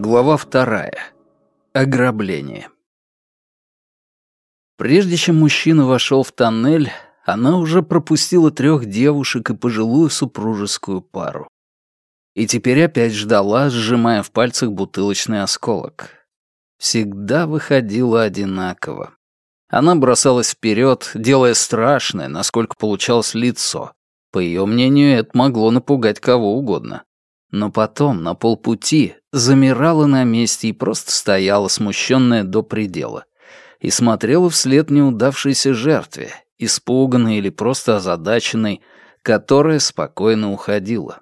Глава вторая. Ограбление. Прежде чем мужчина вошел в тоннель, она уже пропустила трех девушек и пожилую супружескую пару. И теперь опять ждала, сжимая в пальцах бутылочный осколок. Всегда выходила одинаково. Она бросалась вперед, делая страшное, насколько получалось лицо. По ее мнению, это могло напугать кого угодно. Но потом, на полпути, замирала на месте и просто стояла, смущенная до предела. И смотрела вслед неудавшейся жертве, испуганной или просто озадаченной, которая спокойно уходила.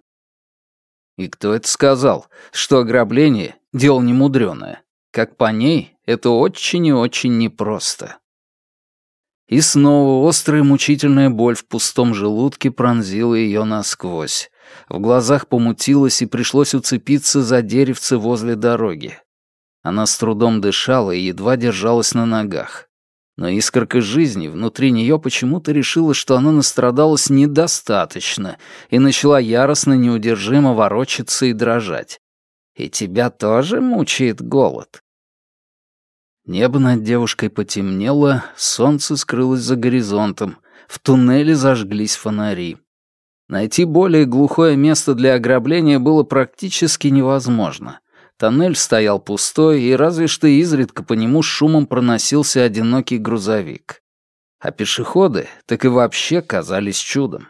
И кто это сказал, что ограбление — дело немудреное? Как по ней, это очень и очень непросто. И снова острая мучительная боль в пустом желудке пронзила ее насквозь. В глазах помутилось и пришлось уцепиться за деревце возле дороги. Она с трудом дышала и едва держалась на ногах. Но искорка жизни внутри нее почему-то решила, что она настрадалась недостаточно и начала яростно неудержимо ворочаться и дрожать. «И тебя тоже мучает голод?» Небо над девушкой потемнело, солнце скрылось за горизонтом, в туннеле зажглись фонари. Найти более глухое место для ограбления было практически невозможно. Тоннель стоял пустой, и разве что изредка по нему шумом проносился одинокий грузовик. А пешеходы так и вообще казались чудом.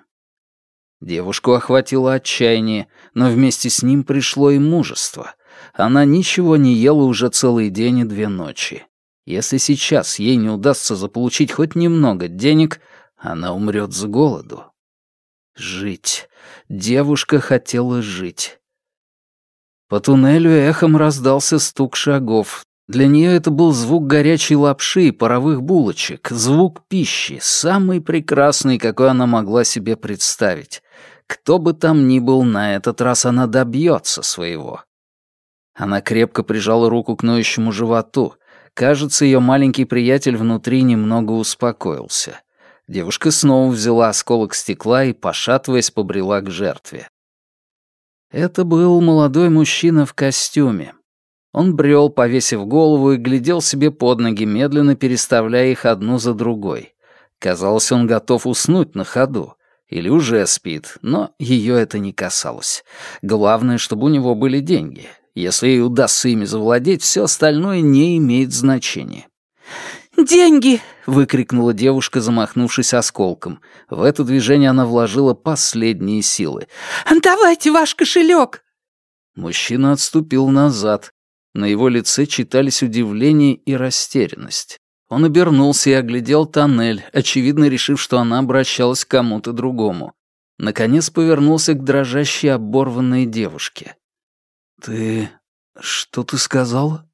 Девушку охватило отчаяние, но вместе с ним пришло и мужество. Она ничего не ела уже целый день и две ночи. Если сейчас ей не удастся заполучить хоть немного денег, она умрет с голоду. Жить. Девушка хотела жить. По туннелю эхом раздался стук шагов. Для нее это был звук горячей лапши и паровых булочек, звук пищи, самый прекрасный, какой она могла себе представить. Кто бы там ни был, на этот раз она добьется своего. Она крепко прижала руку к ноющему животу. Кажется, ее маленький приятель внутри немного успокоился. Девушка снова взяла осколок стекла и, пошатываясь, побрела к жертве. Это был молодой мужчина в костюме. Он брел, повесив голову, и глядел себе под ноги, медленно переставляя их одну за другой. Казалось, он готов уснуть на ходу. Или уже спит, но ее это не касалось. Главное, чтобы у него были деньги. Если ей удастся ими завладеть, все остальное не имеет значения. «Деньги!» — выкрикнула девушка, замахнувшись осколком. В это движение она вложила последние силы. «Давайте ваш кошелек!» Мужчина отступил назад. На его лице читались удивление и растерянность. Он обернулся и оглядел тоннель, очевидно решив, что она обращалась к кому-то другому. Наконец повернулся к дрожащей оборванной девушке. «Ты... что ты сказала?»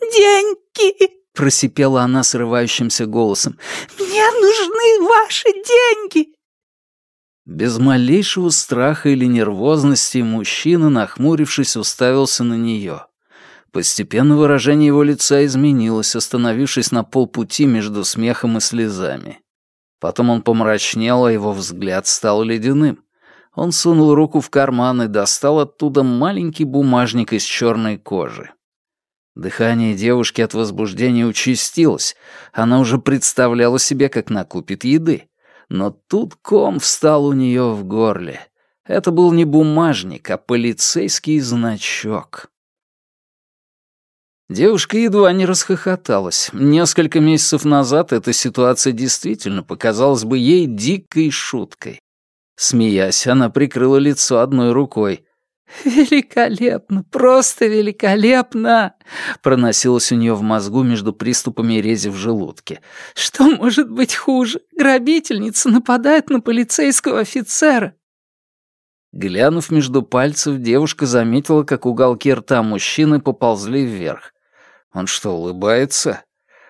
«Деньги!» — просипела она срывающимся голосом. «Мне нужны ваши деньги!» Без малейшего страха или нервозности мужчина, нахмурившись, уставился на нее. Постепенно выражение его лица изменилось, остановившись на полпути между смехом и слезами. Потом он помрачнел, а его взгляд стал ледяным. Он сунул руку в карман и достал оттуда маленький бумажник из черной кожи. Дыхание девушки от возбуждения участилось. Она уже представляла себе, как накупит еды. Но тут ком встал у нее в горле. Это был не бумажник, а полицейский значок. Девушка едва не расхохоталась. Несколько месяцев назад эта ситуация действительно показалась бы ей дикой шуткой. Смеясь, она прикрыла лицо одной рукой. «Великолепно! Просто великолепно!» Проносилось у нее в мозгу между приступами рези в желудке. «Что может быть хуже? Грабительница нападает на полицейского офицера!» Глянув между пальцев, девушка заметила, как уголки рта мужчины поползли вверх. Он что, улыбается?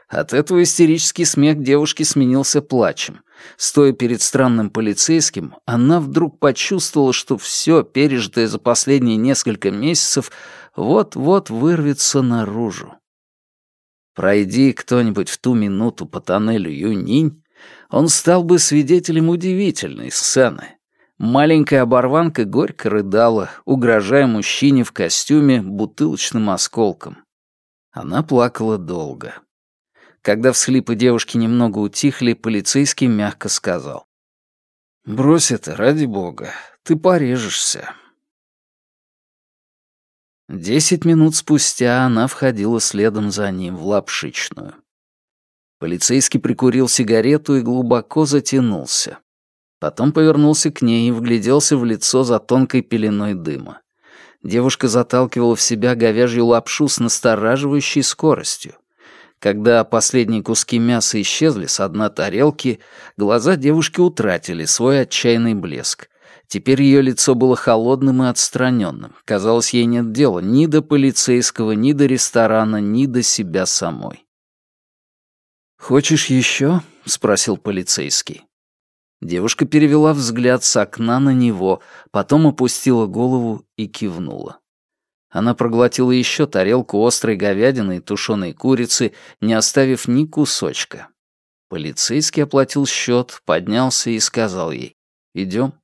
От этого истерический смех девушки сменился плачем. Стоя перед странным полицейским, она вдруг почувствовала, что все, пережитое за последние несколько месяцев, вот-вот вырвется наружу. Пройди кто-нибудь в ту минуту по тоннелю Юнинь, он стал бы свидетелем удивительной сцены. Маленькая оборванка горько рыдала, угрожая мужчине в костюме бутылочным осколком. Она плакала долго. Когда всхлипы девушки немного утихли, полицейский мягко сказал. «Брось это, ради бога, ты порежешься». Десять минут спустя она входила следом за ним в лапшичную. Полицейский прикурил сигарету и глубоко затянулся. Потом повернулся к ней и вгляделся в лицо за тонкой пеленой дыма. Девушка заталкивала в себя говяжью лапшу с настораживающей скоростью. Когда последние куски мяса исчезли с дна тарелки, глаза девушки утратили свой отчаянный блеск. Теперь ее лицо было холодным и отстраненным. Казалось, ей нет дела ни до полицейского, ни до ресторана, ни до себя самой. «Хочешь еще?» — спросил полицейский. Девушка перевела взгляд с окна на него, потом опустила голову и кивнула. Она проглотила еще тарелку острой говядины и тушеной курицы, не оставив ни кусочка. Полицейский оплатил счет, поднялся и сказал ей «Идем».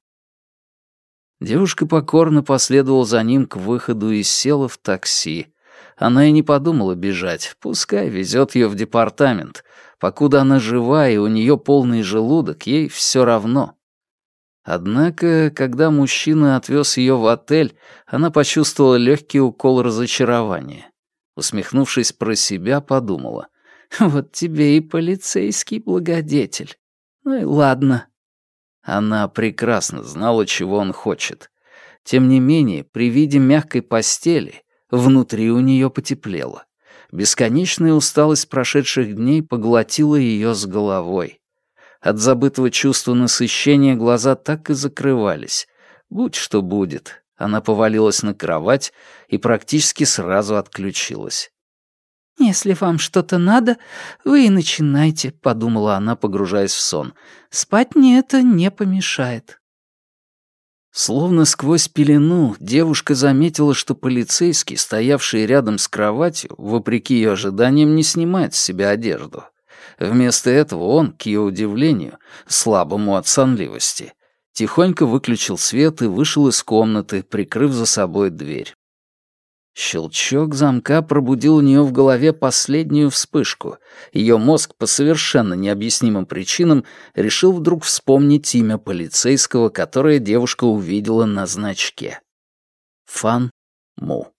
Девушка покорно последовала за ним к выходу и села в такси. Она и не подумала бежать, пускай везет ее в департамент, Покуда она жива и у нее полный желудок, ей все равно. Однако, когда мужчина отвез ее в отель, она почувствовала легкий укол разочарования. Усмехнувшись про себя, подумала. «Вот тебе и полицейский благодетель. Ну и ладно». Она прекрасно знала, чего он хочет. Тем не менее, при виде мягкой постели внутри у нее потеплело. Бесконечная усталость прошедших дней поглотила ее с головой. От забытого чувства насыщения глаза так и закрывались. Будь что будет. Она повалилась на кровать и практически сразу отключилась. «Если вам что-то надо, вы и начинайте», — подумала она, погружаясь в сон. «Спать мне это не помешает». Словно сквозь пелену девушка заметила, что полицейский, стоявший рядом с кроватью, вопреки ее ожиданиям, не снимает с себя одежду. Вместо этого он, к ее удивлению, слабому от сонливости, тихонько выключил свет и вышел из комнаты, прикрыв за собой дверь. Щелчок замка пробудил у нее в голове последнюю вспышку. Ее мозг по совершенно необъяснимым причинам решил вдруг вспомнить имя полицейского, которое девушка увидела на значке. Фан Му.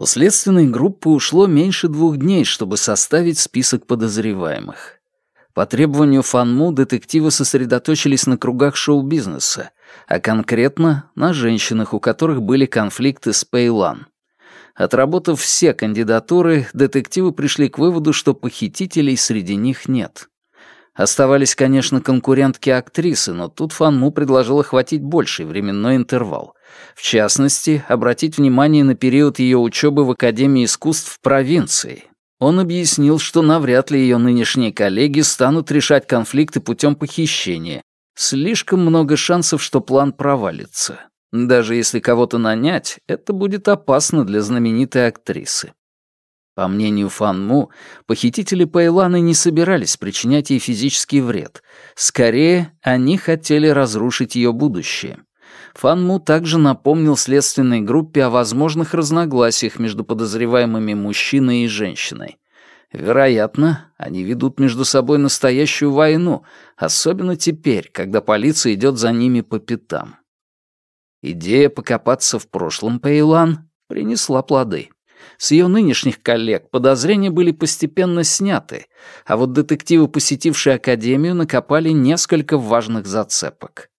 У следственной группы ушло меньше двух дней, чтобы составить список подозреваемых. По требованию Фанму детективы сосредоточились на кругах шоу-бизнеса, а конкретно на женщинах, у которых были конфликты с Пейлан. Отработав все кандидатуры, детективы пришли к выводу, что похитителей среди них нет. Оставались, конечно, конкурентки-актрисы, но тут Фанму предложил охватить больший временной интервал. В частности, обратить внимание на период ее учебы в Академии искусств в провинции. Он объяснил, что навряд ли ее нынешние коллеги станут решать конфликты путем похищения, Слишком много шансов, что план провалится. Даже если кого-то нанять, это будет опасно для знаменитой актрисы. По мнению Фан Му, похитители Пайланы не собирались причинять ей физический вред. Скорее, они хотели разрушить ее будущее. Фан Му также напомнил следственной группе о возможных разногласиях между подозреваемыми мужчиной и женщиной. Вероятно, они ведут между собой настоящую войну, особенно теперь, когда полиция идет за ними по пятам. Идея покопаться в прошлом Пейлан принесла плоды. С ее нынешних коллег подозрения были постепенно сняты, а вот детективы, посетившие Академию, накопали несколько важных зацепок.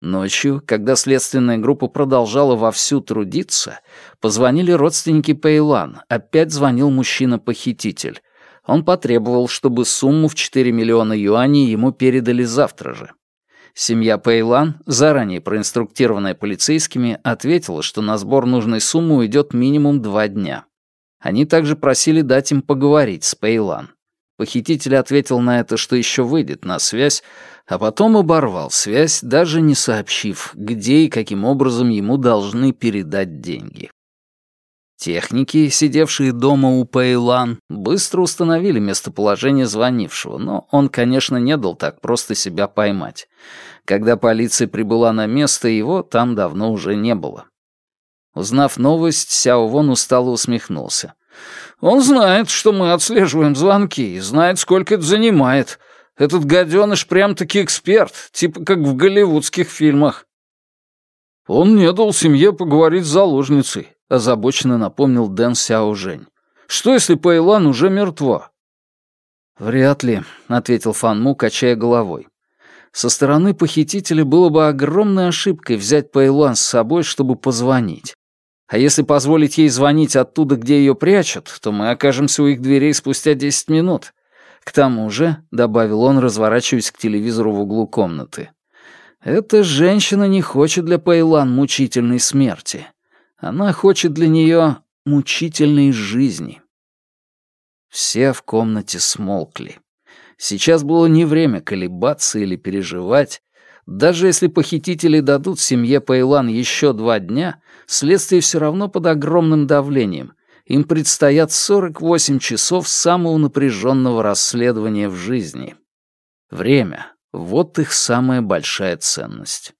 Ночью, когда следственная группа продолжала вовсю трудиться, позвонили родственники Пейлан. Опять звонил мужчина-похититель. Он потребовал, чтобы сумму в 4 миллиона юаней ему передали завтра же. Семья Пейлан, заранее проинструктированная полицейскими, ответила, что на сбор нужной суммы уйдет минимум два дня. Они также просили дать им поговорить с Пейлан. Похититель ответил на это, что еще выйдет на связь, а потом оборвал связь, даже не сообщив, где и каким образом ему должны передать деньги. Техники, сидевшие дома у Пейлан, быстро установили местоположение звонившего, но он, конечно, не дал так просто себя поймать. Когда полиция прибыла на место, его там давно уже не было. Узнав новость, Сяо Вон устало усмехнулся. «Он знает, что мы отслеживаем звонки, и знает, сколько это занимает. Этот гаденыш прям-таки эксперт, типа как в голливудских фильмах». «Он не дал семье поговорить с заложницей», — озабоченно напомнил Дэн Сяо Жень. «Что, если Пэйлан уже мертва?» «Вряд ли», — ответил Фан Му, качая головой. «Со стороны похитителя было бы огромной ошибкой взять Пэйлан с собой, чтобы позвонить. А если позволить ей звонить оттуда, где ее прячут, то мы окажемся у их дверей спустя десять минут. К тому же», — добавил он, разворачиваясь к телевизору в углу комнаты, эта женщина не хочет для Пейлан мучительной смерти. Она хочет для нее мучительной жизни. Все в комнате смолкли. Сейчас было не время колебаться или переживать. Даже если похитители дадут семье Пейлан еще два дня, следствие все равно под огромным давлением. Им предстоят 48 часов самого напряженного расследования в жизни. Время вот их самая большая ценность.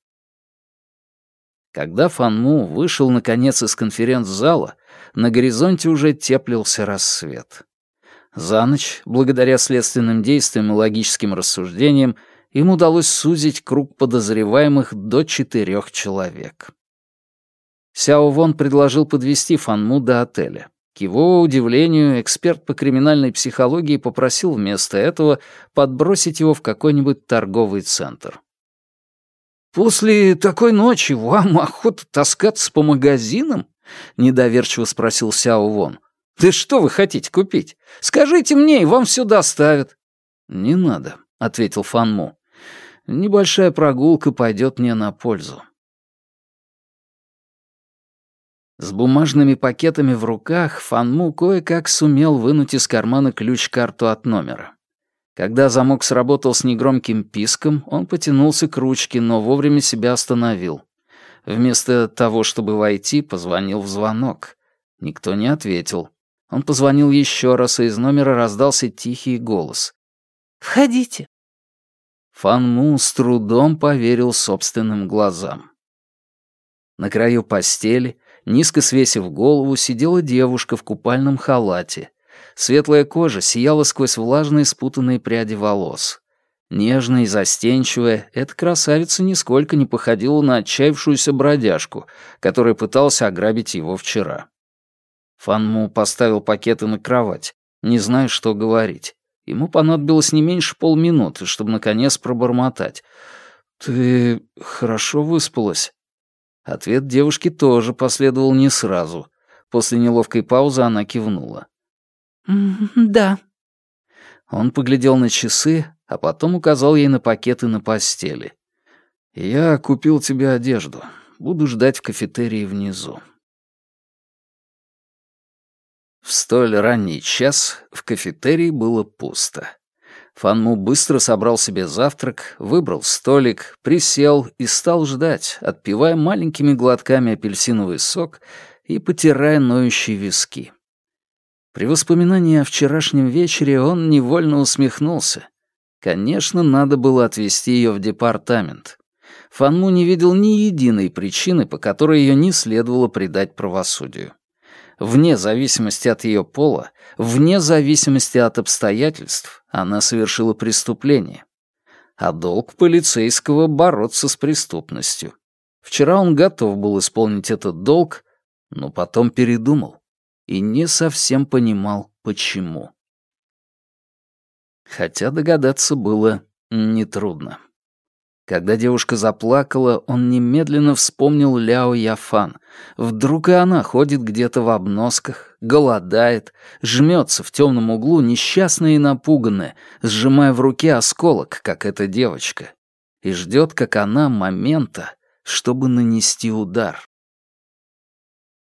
Когда Фанму вышел, наконец, из конференц-зала, на горизонте уже теплился рассвет. За ночь, благодаря следственным действиям и логическим рассуждениям, им удалось сузить круг подозреваемых до четырех человек. Сяо Вон предложил подвести Фанму до отеля. К его удивлению, эксперт по криминальной психологии попросил вместо этого подбросить его в какой-нибудь торговый центр. «После такой ночи вам охота таскаться по магазинам?» — недоверчиво спросил Сяо Вон. «Да что вы хотите купить? Скажите мне, и вам все доставят». «Не надо», — ответил Фан Му. «Небольшая прогулка пойдет мне на пользу. С бумажными пакетами в руках Фанму кое-как сумел вынуть из кармана ключ-карту от номера. Когда замок сработал с негромким писком, он потянулся к ручке, но вовремя себя остановил. Вместо того, чтобы войти, позвонил в звонок. Никто не ответил. Он позвонил еще раз, и из номера раздался тихий голос. «Входите». Фан с трудом поверил собственным глазам. На краю постели, Низко свесив голову, сидела девушка в купальном халате. Светлая кожа сияла сквозь влажные спутанные пряди волос. Нежная и застенчивая, эта красавица нисколько не походила на отчаявшуюся бродяжку, которая пытался ограбить его вчера. Фанму поставил пакеты на кровать, не зная, что говорить. Ему понадобилось не меньше полминуты, чтобы наконец пробормотать. «Ты хорошо выспалась?» Ответ девушки тоже последовал не сразу. После неловкой паузы она кивнула. «Да». Он поглядел на часы, а потом указал ей на пакеты на постели. «Я купил тебе одежду. Буду ждать в кафетерии внизу». В столь ранний час в кафетерии было пусто. Фанму быстро собрал себе завтрак, выбрал столик, присел и стал ждать, отпивая маленькими глотками апельсиновый сок и потирая ноющие виски. При воспоминании о вчерашнем вечере он невольно усмехнулся. Конечно, надо было отвезти ее в департамент. Фанму не видел ни единой причины, по которой ее не следовало предать правосудию вне зависимости от ее пола, вне зависимости от обстоятельств, она совершила преступление. А долг полицейского — бороться с преступностью. Вчера он готов был исполнить этот долг, но потом передумал и не совсем понимал, почему. Хотя догадаться было нетрудно. Когда девушка заплакала, он немедленно вспомнил Ляо Яфан. Вдруг и она ходит где-то в обносках, голодает, жмется в темном углу, несчастная и напуганная, сжимая в руке осколок, как эта девочка, и ждет, как она, момента, чтобы нанести удар.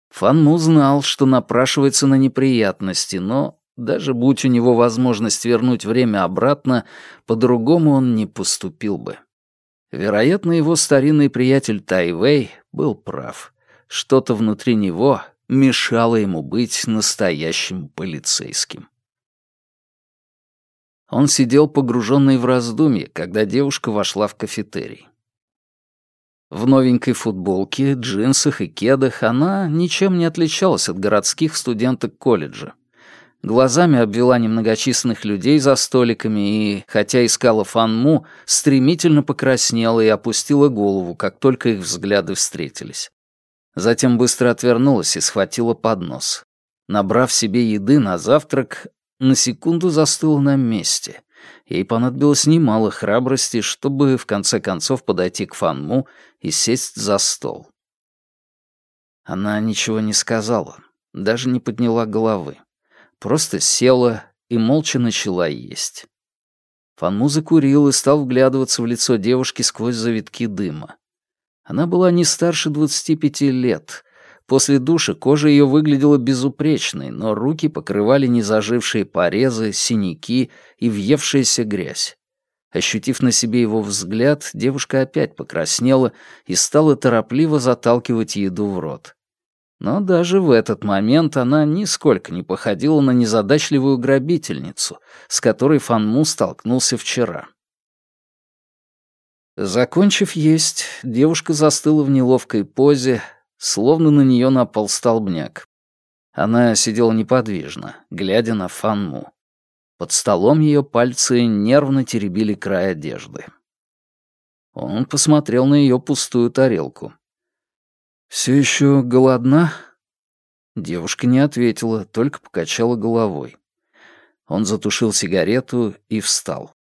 Фанму знал, что напрашивается на неприятности, но даже будь у него возможность вернуть время обратно, по-другому он не поступил бы. Вероятно, его старинный приятель Тайвей был прав. Что-то внутри него, мешало ему быть настоящим полицейским. Он сидел погруженный в раздумье, когда девушка вошла в кафетерий. В новенькой футболке, джинсах и кедах она ничем не отличалась от городских студенток колледжа. Глазами обвела немногочисленных людей за столиками и, хотя искала Фанму, стремительно покраснела и опустила голову, как только их взгляды встретились. Затем быстро отвернулась и схватила поднос. Набрав себе еды на завтрак, на секунду застыла на месте. Ей понадобилось немало храбрости, чтобы в конце концов подойти к Фанму и сесть за стол. Она ничего не сказала, даже не подняла головы. Просто села и молча начала есть. Фанму закурил и стал вглядываться в лицо девушки сквозь завитки дыма. Она была не старше 25 лет, После душа кожа ее выглядела безупречной, но руки покрывали незажившие порезы, синяки и въевшаяся грязь. Ощутив на себе его взгляд, девушка опять покраснела и стала торопливо заталкивать еду в рот. Но даже в этот момент она нисколько не походила на незадачливую грабительницу, с которой Фанму столкнулся вчера. Закончив есть, девушка застыла в неловкой позе, Словно на нее напал столбняк. Она сидела неподвижно, глядя на Фанму. Под столом ее пальцы нервно теребили край одежды. Он посмотрел на ее пустую тарелку. «Все еще голодна?» Девушка не ответила, только покачала головой. Он затушил сигарету и встал.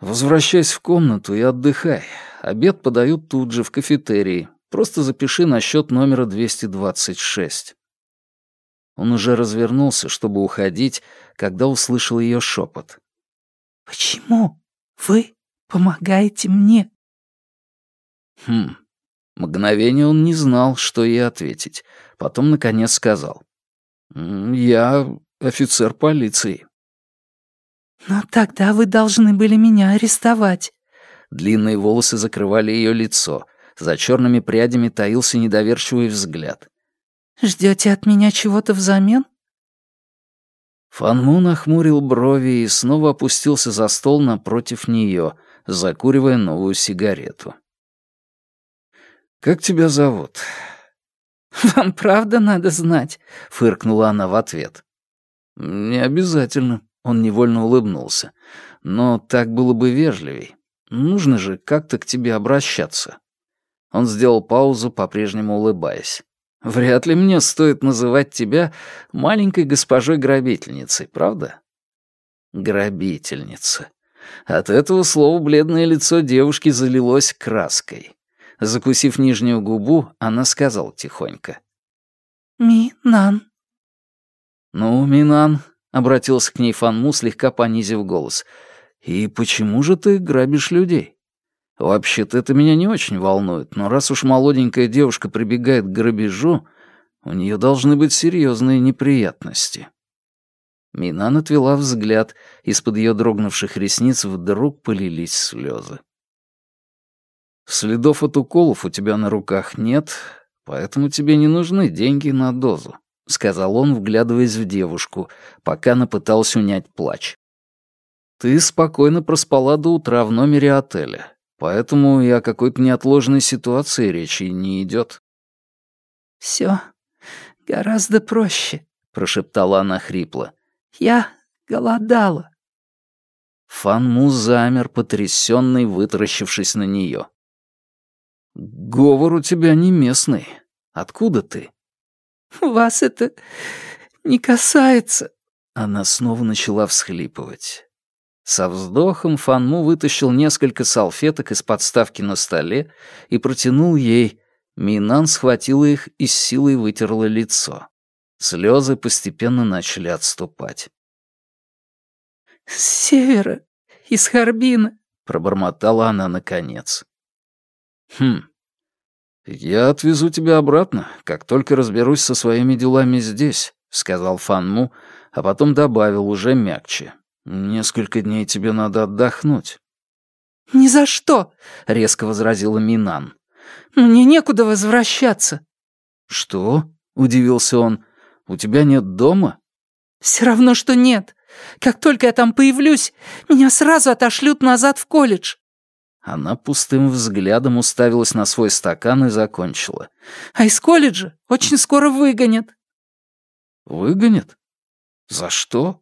«Возвращайся в комнату и отдыхай. Обед подают тут же, в кафетерии. Просто запиши на счет номера 226. Он уже развернулся, чтобы уходить, когда услышал ее шепот. «Почему вы помогаете мне?» Хм. Мгновение он не знал, что ей ответить. Потом, наконец, сказал. «Я офицер полиции». «Но тогда вы должны были меня арестовать». Длинные волосы закрывали ее лицо. За черными прядями таился недоверчивый взгляд. Ждете от меня чего-то взамен?» Фанму нахмурил брови и снова опустился за стол напротив нее, закуривая новую сигарету. «Как тебя зовут?» «Вам правда надо знать?» — фыркнула она в ответ. «Не обязательно», — он невольно улыбнулся. «Но так было бы вежливей. Нужно же как-то к тебе обращаться». Он сделал паузу, по-прежнему улыбаясь. «Вряд ли мне стоит называть тебя маленькой госпожой-грабительницей, правда?» «Грабительница». От этого слова бледное лицо девушки залилось краской. Закусив нижнюю губу, она сказала тихонько. «Минан». «Ну, Минан», — обратился к ней Фанму, слегка понизив голос. «И почему же ты грабишь людей?» Вообще-то это меня не очень волнует, но раз уж молоденькая девушка прибегает к грабежу, у нее должны быть серьезные неприятности. Минан отвела взгляд, из-под ее дрогнувших ресниц вдруг полились слезы. «Следов от уколов у тебя на руках нет, поэтому тебе не нужны деньги на дозу», — сказал он, вглядываясь в девушку, пока она пыталась унять плач. «Ты спокойно проспала до утра в номере отеля, Поэтому и о какой-то неотложной ситуации речи не идет. Все гораздо проще, прошептала она хрипло. Я голодала. Фанму замер, потрясенный, вытаращившись на нее. «Говор у тебя не местный. Откуда ты?» «Вас это не касается». Она снова начала всхлипывать. Со вздохом Фанму вытащил несколько салфеток из подставки на столе и протянул ей. Минан схватила их и с силой вытерла лицо. Слезы постепенно начали отступать. «С севера, из Харбина», — пробормотала она наконец. «Хм, я отвезу тебя обратно, как только разберусь со своими делами здесь», — сказал Фанму, а потом добавил уже мягче. «Несколько дней тебе надо отдохнуть». «Ни за что!» — резко возразила Минан. «Мне некуда возвращаться». «Что? — удивился он. «У тебя нет дома?» «Все равно, что нет. Как только я там появлюсь, меня сразу отошлют назад в колледж». Она пустым взглядом уставилась на свой стакан и закончила. «А из колледжа очень скоро выгонят». «Выгонят? За что?»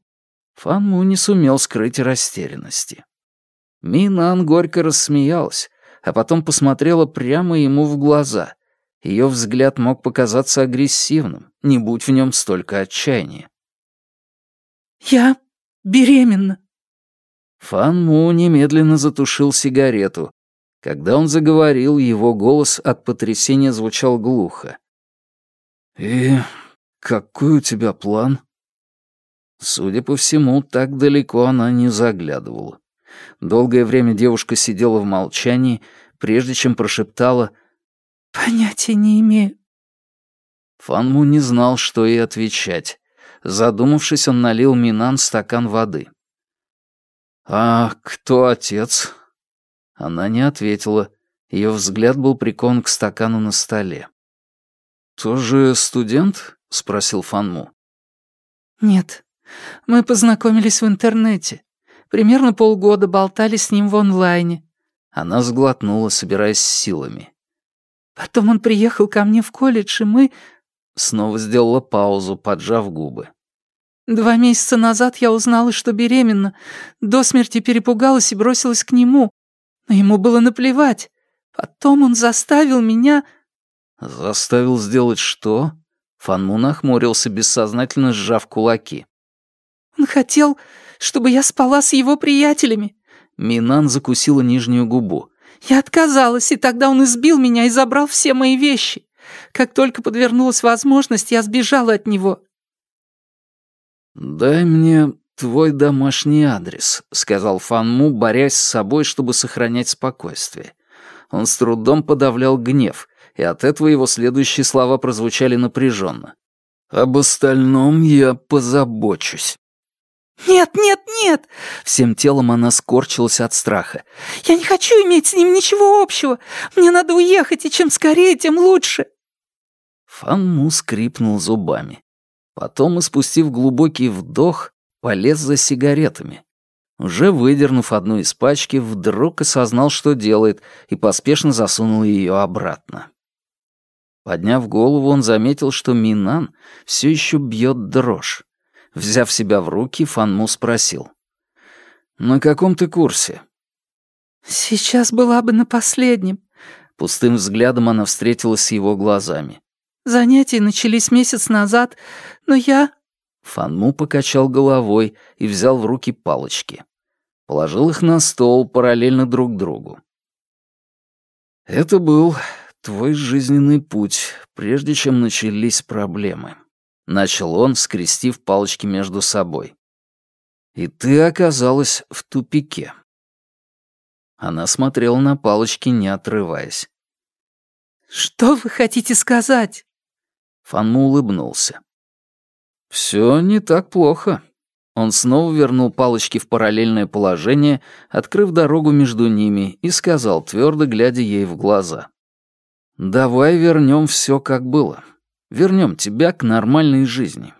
Фанму не сумел скрыть растерянности. Минан горько рассмеялась, а потом посмотрела прямо ему в глаза. Ее взгляд мог показаться агрессивным, не будь в нем столько отчаяния. «Я беременна». Фан Му немедленно затушил сигарету. Когда он заговорил, его голос от потрясения звучал глухо. «И какой у тебя план?» Судя по всему, так далеко она не заглядывала. Долгое время девушка сидела в молчании, прежде чем прошептала «Понятия не имею». Фанму не знал, что ей отвечать. Задумавшись, он налил Минан стакан воды. «А кто отец?» Она не ответила. Ее взгляд был прикован к стакану на столе. «Тоже студент?» — спросил Фанму. «Нет, мы познакомились в интернете. Примерно полгода болтали с ним в онлайне». Она сглотнула, собираясь с силами. «Потом он приехал ко мне в колледж, и мы...» Снова сделала паузу, поджав губы. «Два месяца назад я узнала, что беременна. До смерти перепугалась и бросилась к нему. Но ему было наплевать. Потом он заставил меня...» «Заставил сделать что?» Фанму нахмурился, бессознательно сжав кулаки. «Он хотел, чтобы я спала с его приятелями». Минан закусила нижнюю губу. «Я отказалась, и тогда он избил меня и забрал все мои вещи. Как только подвернулась возможность, я сбежала от него». «Дай мне твой домашний адрес», — сказал Фанму, борясь с собой, чтобы сохранять спокойствие. Он с трудом подавлял гнев, и от этого его следующие слова прозвучали напряженно. «Об остальном я позабочусь». «Нет, нет, нет!» Всем телом она скорчилась от страха. «Я не хочу иметь с ним ничего общего. Мне надо уехать, и чем скорее, тем лучше». Фанму скрипнул зубами. Потом, испустив глубокий вдох, полез за сигаретами. Уже выдернув одну из пачки, вдруг осознал, что делает, и поспешно засунул ее обратно. Подняв голову, он заметил, что Минан все еще бьет дрожь. Взяв себя в руки, Фанму спросил. «На каком ты курсе?» «Сейчас была бы на последнем». Пустым взглядом она встретилась с его глазами. «Занятия начались месяц назад, но я...» Фанму покачал головой и взял в руки палочки. Положил их на стол параллельно друг другу. «Это был твой жизненный путь, прежде чем начались проблемы». Начал он, скрестив палочки между собой. «И ты оказалась в тупике». Она смотрела на палочки, не отрываясь. «Что вы хотите сказать?» Фанму улыбнулся. «Все не так плохо». Он снова вернул палочки в параллельное положение, открыв дорогу между ними, и сказал, твердо глядя ей в глаза. «Давай вернем все, как было. Вернем тебя к нормальной жизни».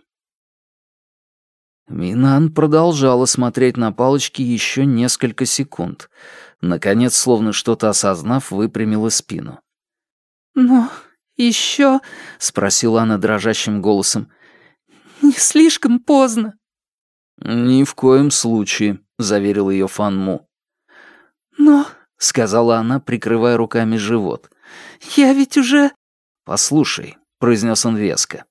Минан продолжала смотреть на палочки еще несколько секунд. Наконец, словно что-то осознав, выпрямила спину. «Но еще...» — спросила она дрожащим голосом. «Не слишком поздно». «Ни в коем случае», — заверил ее Фанму. «Но...» — сказала она, прикрывая руками живот. «Я ведь уже...» «Послушай, произнес он веско.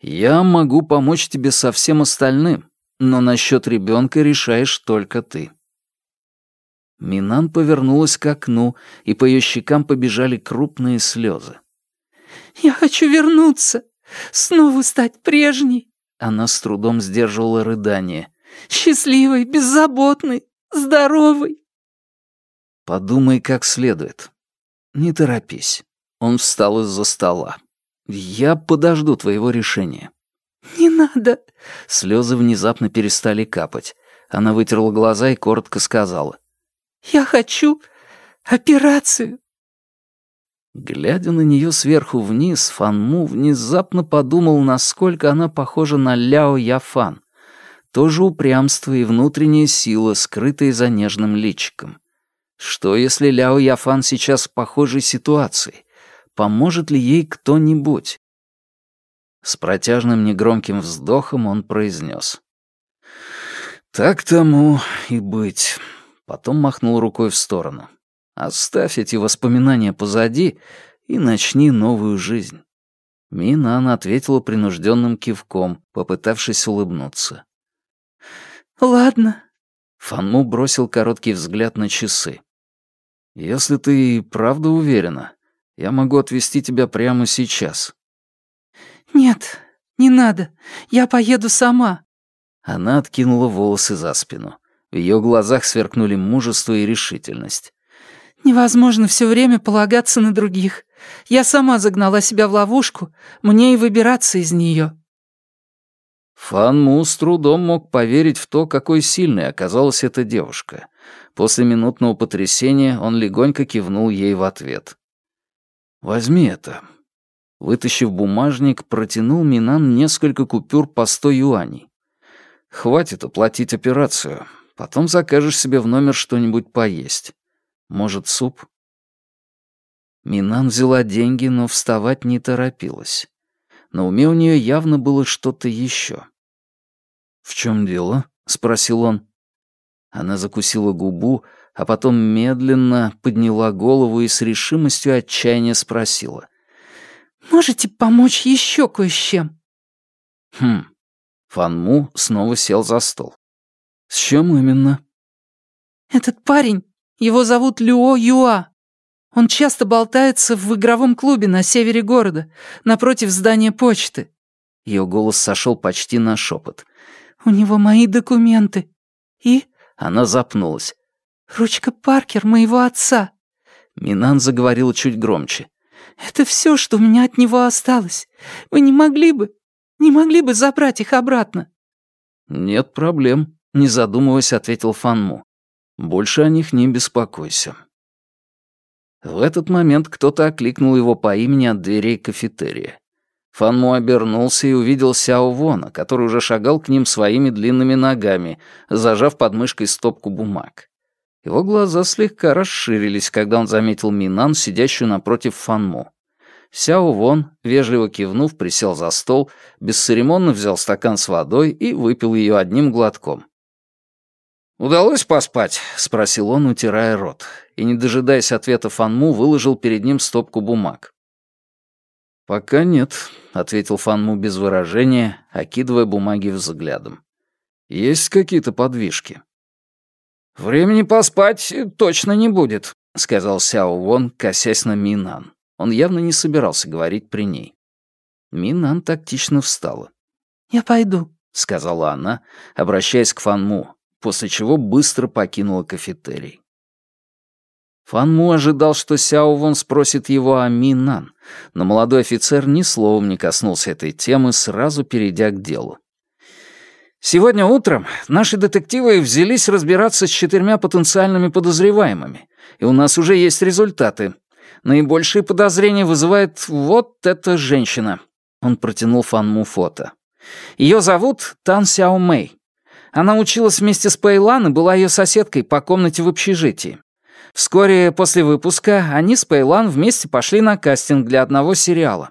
«Я могу помочь тебе со всем остальным, но насчет ребенка решаешь только ты». Минан повернулась к окну, и по ее щекам побежали крупные слезы. «Я хочу вернуться, снова стать прежней». Она с трудом сдерживала рыдание. «Счастливой, беззаботной, здоровой». «Подумай как следует. Не торопись». Он встал из-за стола. «Я подожду твоего решения». «Не надо». Слезы внезапно перестали капать. Она вытерла глаза и коротко сказала. «Я хочу операцию». Глядя на нее сверху вниз, Фанму внезапно подумал, насколько она похожа на Ляо Яфан. Тоже упрямство и внутренняя сила, скрытые за нежным личиком. Что, если Ляо Яфан сейчас в похожей ситуации? Поможет ли ей кто-нибудь? С протяжным негромким вздохом он произнес. «Так тому и быть». Потом махнул рукой в сторону. «Оставь эти воспоминания позади и начни новую жизнь». Минан ответила принужденным кивком, попытавшись улыбнуться. «Ладно». Фанму бросил короткий взгляд на часы. «Если ты правда уверена, я могу отвезти тебя прямо сейчас». «Нет, не надо. Я поеду сама». Она откинула волосы за спину. В ее глазах сверкнули мужество и решительность. «Невозможно все время полагаться на других. Я сама загнала себя в ловушку, мне и выбираться из нее». Фан Му с трудом мог поверить в то, какой сильной оказалась эта девушка. После минутного потрясения он легонько кивнул ей в ответ. «Возьми это». Вытащив бумажник, протянул Минан несколько купюр по сто юаней. «Хватит оплатить операцию. Потом закажешь себе в номер что-нибудь поесть. Может, суп?» Минан взяла деньги, но вставать не торопилась. На уме у нее явно было что-то еще. «В чем дело?» — спросил он. Она закусила губу, а потом медленно подняла голову и с решимостью отчаяния спросила. «Можете помочь еще кое с чем?» «Хм». Фанму снова сел за стол. «С чем именно?» «Этот парень, его зовут Люо Юа. Он часто болтается в игровом клубе на севере города, напротив здания почты». Ее голос сошел почти на шепот. «У него мои документы. И...» Она запнулась. «Ручка Паркер моего отца». Минан заговорил чуть громче. «Это все, что у меня от него осталось. Вы не могли бы... не могли бы забрать их обратно?» «Нет проблем», — не задумываясь, ответил Фанму. «Больше о них не беспокойся». В этот момент кто-то окликнул его по имени от дверей кафетерия. Фанму обернулся и увидел Сяо Вона, который уже шагал к ним своими длинными ногами, зажав под мышкой стопку бумаг. Его глаза слегка расширились, когда он заметил Минан, сидящую напротив Фанму. Сяо Вон, вежливо кивнув, присел за стол, бесцеремонно взял стакан с водой и выпил ее одним глотком. «Удалось поспать?» — спросил он, утирая рот, и, не дожидаясь ответа Фанму, выложил перед ним стопку бумаг. «Пока нет», — ответил Фанму без выражения, окидывая бумаги взглядом. «Есть какие-то подвижки?» «Времени поспать точно не будет», — сказал Сяо Вон, косясь на Минан. Он явно не собирался говорить при ней. Минан тактично встала. «Я пойду», — сказала она, обращаясь к Фанму, после чего быстро покинула кафетерий. Фанму ожидал, что Сяо Вон спросит его о Минан, но молодой офицер ни словом не коснулся этой темы, сразу перейдя к делу. «Сегодня утром наши детективы взялись разбираться с четырьмя потенциальными подозреваемыми, и у нас уже есть результаты. Наибольшие подозрения вызывает вот эта женщина». Он протянул Фанму фото. Ее зовут Тан Сяо Мэй. Она училась вместе с Пэйлан и была ее соседкой по комнате в общежитии. Вскоре после выпуска они с Пейлан вместе пошли на кастинг для одного сериала.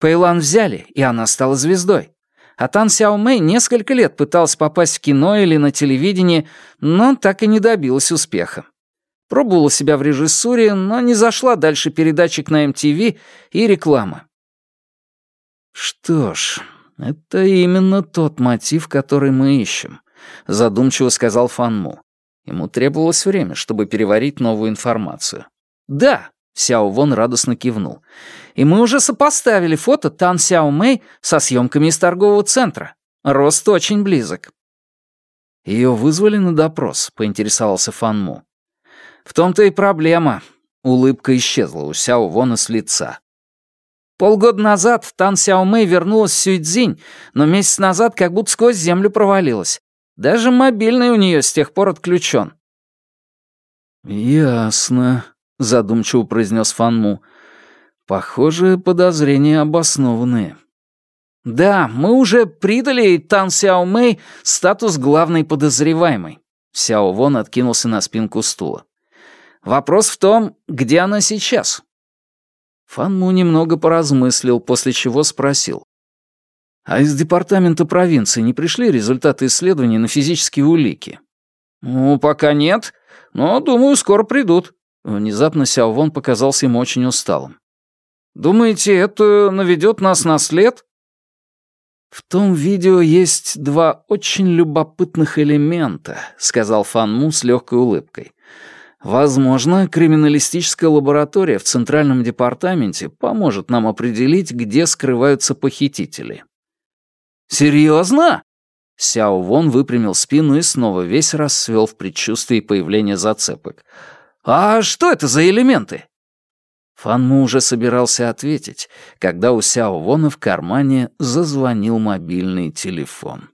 Пейлан взяли, и она стала звездой. А Тан Сяо Мэй несколько лет пыталась попасть в кино или на телевидение, но так и не добилась успеха. Пробовала себя в режиссуре, но не зашла дальше передачек на MTV и рекламы. «Что ж, это именно тот мотив, который мы ищем», — задумчиво сказал Фанму. Ему требовалось время, чтобы переварить новую информацию. «Да», — Сяо Вон радостно кивнул. «И мы уже сопоставили фото Тан Сяо Мэй со съемками из торгового центра. Рост очень близок». «Ее вызвали на допрос», — поинтересовался Фан Му. «В том-то и проблема». Улыбка исчезла у Сяо Вона с лица. Полгода назад Тан Сяо Мэй вернулась в Сюйцзинь, но месяц назад как будто сквозь землю провалилась. Даже мобильный у нее с тех пор отключен. «Ясно», — задумчиво произнес Фанму. Похоже, подозрения обоснованные. «Да, мы уже придали Тан Сяо Мэй статус главной подозреваемой». Сяо Вон откинулся на спинку стула. «Вопрос в том, где она сейчас?» Фан Му немного поразмыслил, после чего спросил. «А из департамента провинции не пришли результаты исследований на физические улики?» «Ну, пока нет, но, думаю, скоро придут». Внезапно Сяо Вон показался ему очень усталым. «Думаете, это наведет нас на след?» «В том видео есть два очень любопытных элемента», — сказал Фан Му с легкой улыбкой. «Возможно, криминалистическая лаборатория в Центральном департаменте поможет нам определить, где скрываются похитители». «Серьезно?» Сяо Вон выпрямил спину и снова весь расцвел в предчувствии появления зацепок. «А что это за элементы?» Фанму уже собирался ответить, когда у Сяо Вона в кармане зазвонил мобильный телефон.